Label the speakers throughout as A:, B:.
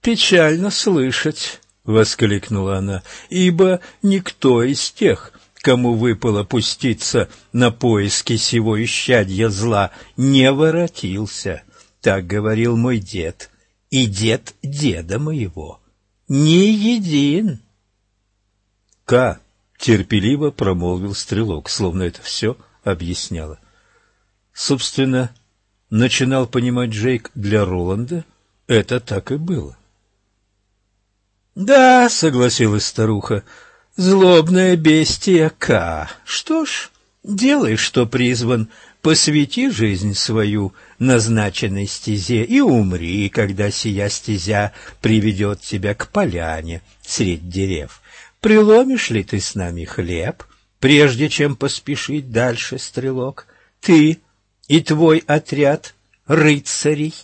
A: печально слышать, — воскликнула она, — ибо никто из тех, кому выпало пуститься на поиски сего исчадья зла, не воротился. Так говорил мой дед и дед деда моего. Не един. К. терпеливо промолвил стрелок, словно это все объясняло. Собственно, начинал понимать Джейк для Роланда, это так и было. «Да», — согласилась старуха, — «злобная бестия К. Что ж, делай, что призван, посвяти жизнь свою назначенной стезе и умри, когда сия стезя приведет тебя к поляне средь дерев. Приломишь ли ты с нами хлеб, прежде чем поспешить дальше, стрелок? Ты и твой отряд рыцарей?»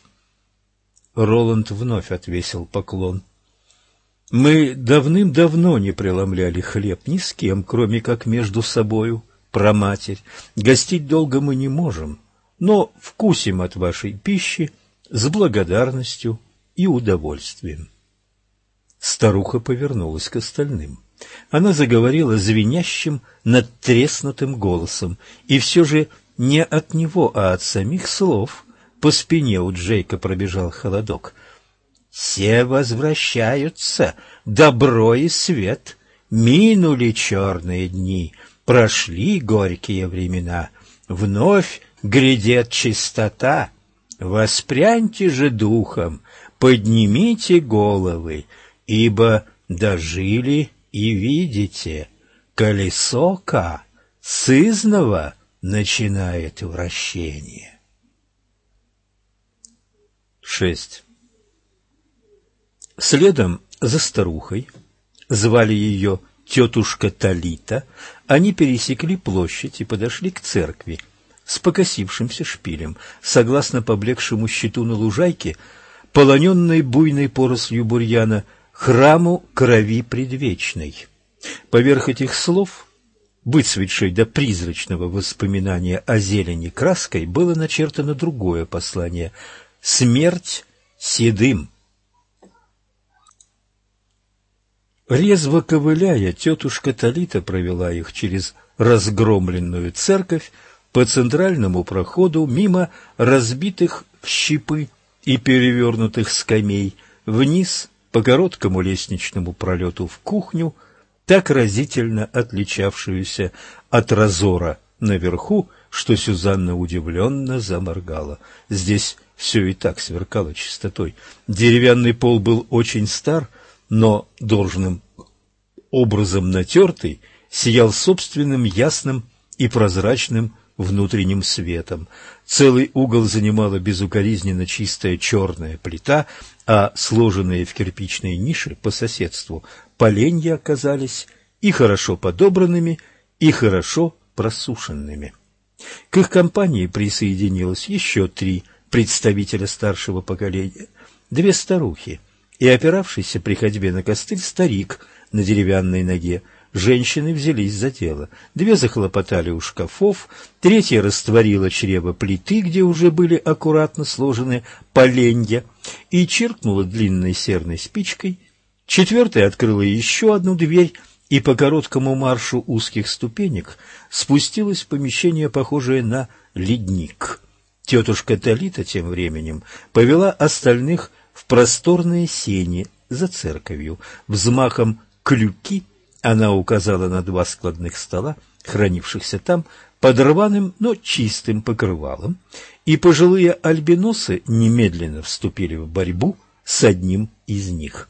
A: Роланд вновь отвесил поклон. Мы давным-давно не преломляли хлеб ни с кем, кроме как между собою, проматерь. Гостить долго мы не можем, но вкусим от вашей пищи с благодарностью и удовольствием. Старуха повернулась к остальным. Она заговорила звенящим, надтреснутым голосом, и все же не от него, а от самих слов. По спине у Джейка пробежал холодок — все возвращаются, добро и свет. Минули черные дни, прошли горькие времена. Вновь грядет чистота. Воспряньте же духом, поднимите головы, ибо дожили и видите, колесо Ка сызново начинает вращение. Шесть. Следом за старухой, звали ее тетушка Талита, они пересекли площадь и подошли к церкви с покосившимся шпилем, согласно поблекшему щиту на лужайке, полоненной буйной порослью бурьяна, храму крови предвечной. Поверх этих слов, выцветшей до призрачного воспоминания о зелени краской, было начертано другое послание — «Смерть седым». Резво ковыляя, тетушка Талита провела их через разгромленную церковь по центральному проходу мимо разбитых в щипы и перевернутых скамей вниз по короткому лестничному пролету в кухню, так разительно отличавшуюся от разора наверху, что Сюзанна удивленно заморгала. Здесь все и так сверкало чистотой. Деревянный пол был очень стар — но должным образом натертый, сиял собственным ясным и прозрачным внутренним светом. Целый угол занимала безукоризненно чистая черная плита, а сложенные в кирпичной нише по соседству поленья оказались и хорошо подобранными, и хорошо просушенными. К их компании присоединилось еще три представителя старшего поколения, две старухи, и опиравшийся при ходьбе на костыль старик на деревянной ноге. Женщины взялись за дело. Две захлопотали у шкафов, третья растворила чрево плиты, где уже были аккуратно сложены поленья, и чиркнула длинной серной спичкой. Четвертая открыла еще одну дверь и по короткому маршу узких ступенек спустилась в помещение, похожее на ледник. Тетушка Талита тем временем повела остальных в просторные сени за церковью. Взмахом клюки она указала на два складных стола, хранившихся там, под рваным, но чистым покрывалом, и пожилые альбиносы немедленно вступили в борьбу с одним из них.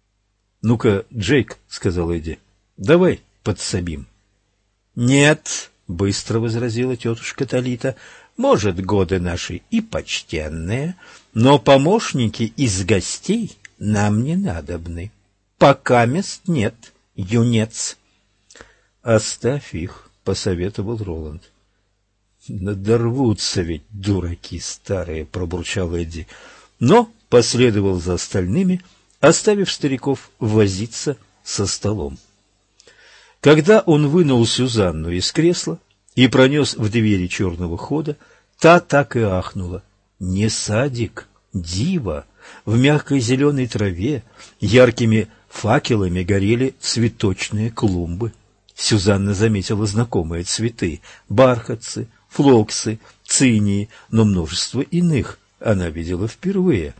A: — Ну-ка, Джейк, — сказал Эдди, — давай подсобим. — Нет, — быстро возразила тетушка Талита, — может, годы наши и почтенные, но помощники из гостей нам не надобны. Пока мест нет, юнец. — Оставь их, — посоветовал Роланд. — Надорвутся ведь дураки старые, — пробурчал Эдди, но последовал за остальными, оставив стариков возиться со столом. Когда он вынул Сюзанну из кресла и пронес в двери черного хода, та так и ахнула. Не садик, диво. В мягкой зеленой траве яркими факелами горели цветочные клумбы. Сюзанна заметила знакомые цветы – бархатцы, флоксы, цинии, но множество иных она видела впервые.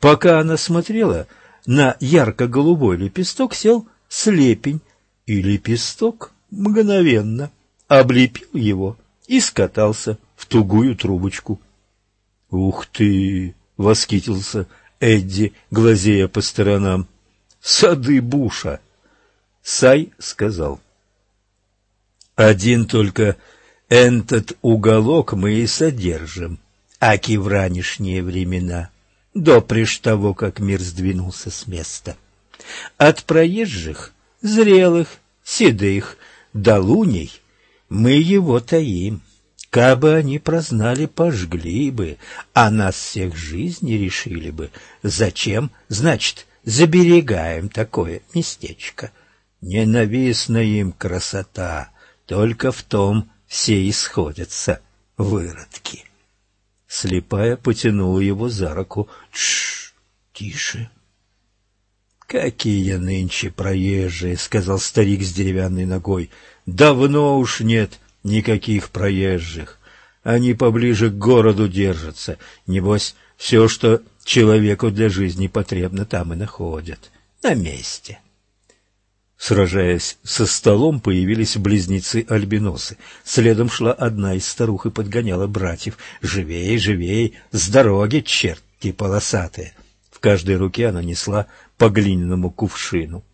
A: Пока она смотрела, на ярко-голубой лепесток сел слепень, и лепесток мгновенно облепил его и скатался в тугую трубочку. «Ух ты!» — восхитился Эдди, глазея по сторонам. «Сады Буша!» Сай сказал. «Один только этот уголок мы и содержим, аки в ранешние времена, до прежь того, как мир сдвинулся с места. От проезжих, зрелых, седых до луней мы его таим. Кабы они прознали, пожгли бы, а нас всех жизни решили бы. Зачем, значит, заберегаем такое местечко? Ненавистна им красота, только в том, все исходятся, выродки. Слепая потянула его за руку. Тш, тише. Какие нынче проезжие, сказал старик с деревянной ногой. Давно уж нет никаких проезжих. Они поближе к городу держатся. Небось, все, что человеку для жизни потребно, там и находят. На месте. Сражаясь со столом, появились близнецы-альбиносы. Следом шла одна из старух и подгоняла братьев. «Живей, живей! С дороги, черти полосатые!» В каждой руке она несла по глиняному кувшину.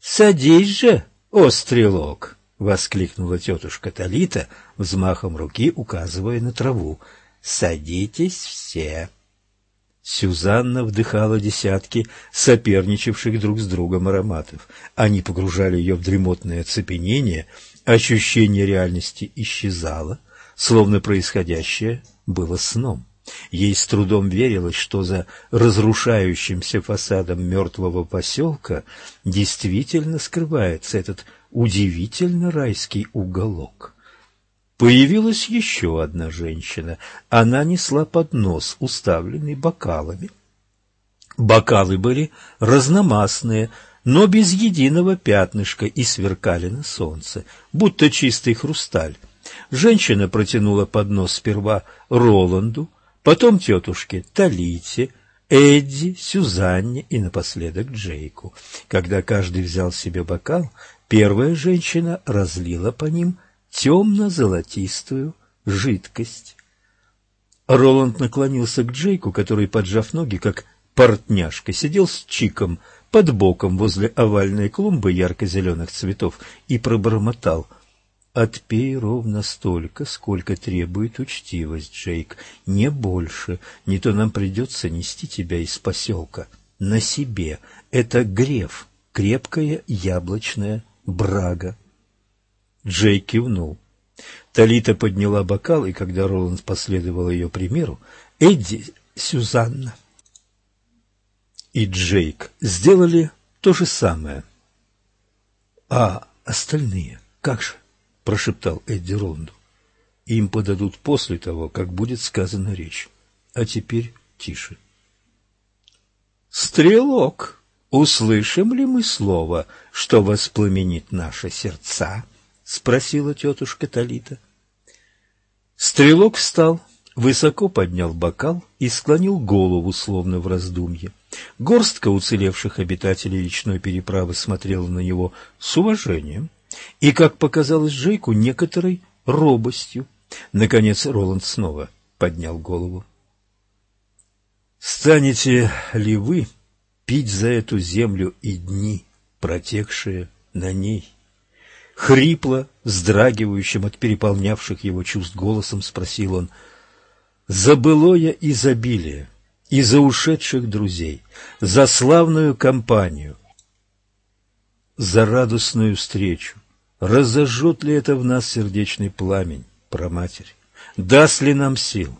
A: «Садись же, о стрелок!» — воскликнула тетушка Талита, взмахом руки указывая на траву. «Садитесь все!» Сюзанна вдыхала десятки соперничавших друг с другом ароматов. Они погружали ее в дремотное оцепенение, ощущение реальности исчезало, словно происходящее было сном. Ей с трудом верилось, что за разрушающимся фасадом мертвого поселка действительно скрывается этот удивительно райский уголок. Появилась еще одна женщина. Она несла поднос, уставленный бокалами. Бокалы были разномастные, но без единого пятнышка и сверкали на солнце, будто чистый хрусталь. Женщина протянула поднос сперва Роланду, потом тетушке Талите, Эдди, Сюзанне и напоследок Джейку. Когда каждый взял себе бокал, первая женщина разлила по ним темно-золотистую жидкость. Роланд наклонился к Джейку, который, поджав ноги, как портняшка, сидел с Чиком под боком возле овальной клумбы ярко-зеленых цветов и пробормотал «Отпей ровно столько, сколько требует учтивость, Джейк, не больше, не то нам придется нести тебя из поселка на себе. Это греф, крепкая яблочная брага». Джей кивнул. Талита подняла бокал, и когда Роланд последовал ее примеру, Эдди, Сюзанна и Джейк сделали то же самое. — А остальные как же? — прошептал Эдди Роланду. — Им подадут после того, как будет сказана речь. А теперь тише. — Стрелок, услышим ли мы слово, что воспламенит наши сердца? — спросила тетушка Талита. Стрелок встал, высоко поднял бокал и склонил голову, словно в раздумье. Горстка уцелевших обитателей речной переправы смотрела на него с уважением и, как показалось Джейку, некоторой робостью. Наконец Роланд снова поднял голову. «Станете ли вы пить за эту землю и дни, протекшие на ней?» Хрипло, вздрагивающим от переполнявших его чувств голосом спросил он. «За былое изобилие и за ушедших друзей, за славную компанию, за радостную встречу, разожжет ли это в нас сердечный пламень, проматерь, даст ли нам сил?»